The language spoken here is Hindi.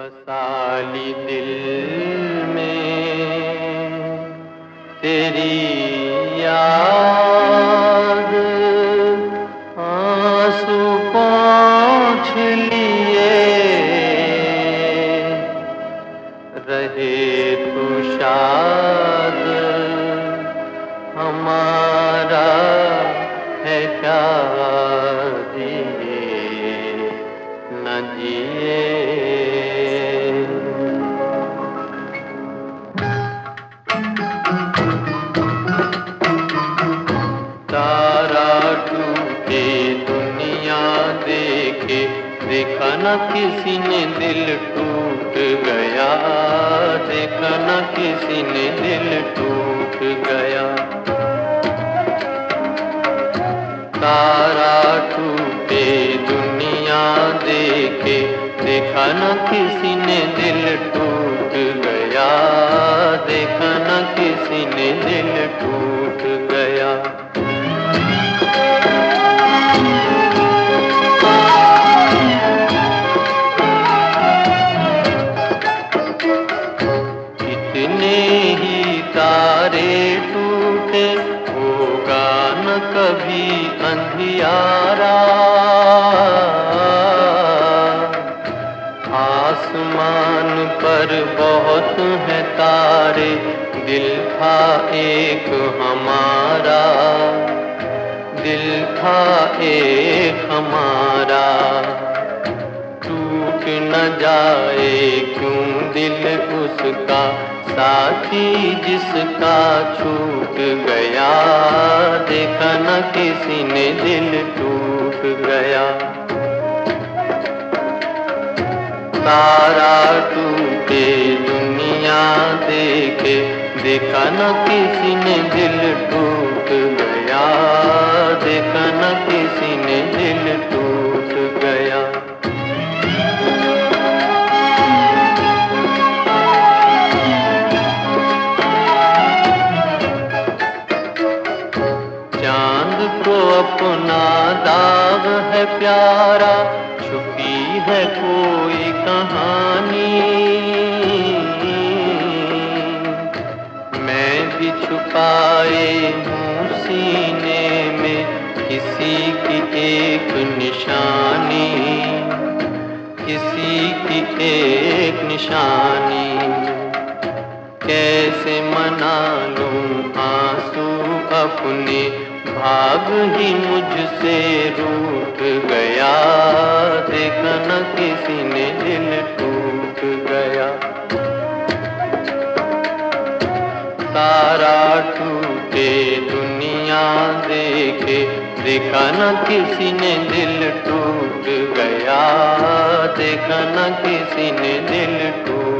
बसाली दिल में तेरी याद। तारा टूटे, दुनिया देखे। देखा न किसी ने दिल टूट गया। देखा न किसी ने दिल टूट गया। तारा टूटे, दुनिया देखे। देखा न किसी ने दिल टूट गया। देखा न किसी ने दिल टूट गया। कभी अंधियारा। आसमान पर बहुत है तारे, दिल था एक हमारा। दिल था एक हमारा। न जाए, क्यों दिल उसका साथी जिसका छूट गया? देखा न किसी ने दिल टूट गया। तारा टूटे, दुनिया देखे, देखा न किसी ने दिल टूट है प्यारा, छुपी है कोई कहानी। मैं भी छुपाए हूँ सीने में किसी की एक निशानी, किसी की एक निशानी। कैसे मना लूँ आँसू अपने भाग ही मुझसे रूठ गया। देखा न किसी ने दिल टूट गया। तारा टूटे, दुनिया देखे। देखा न किसी ने दिल टूट गया। देखा न किसी ने दिल टूट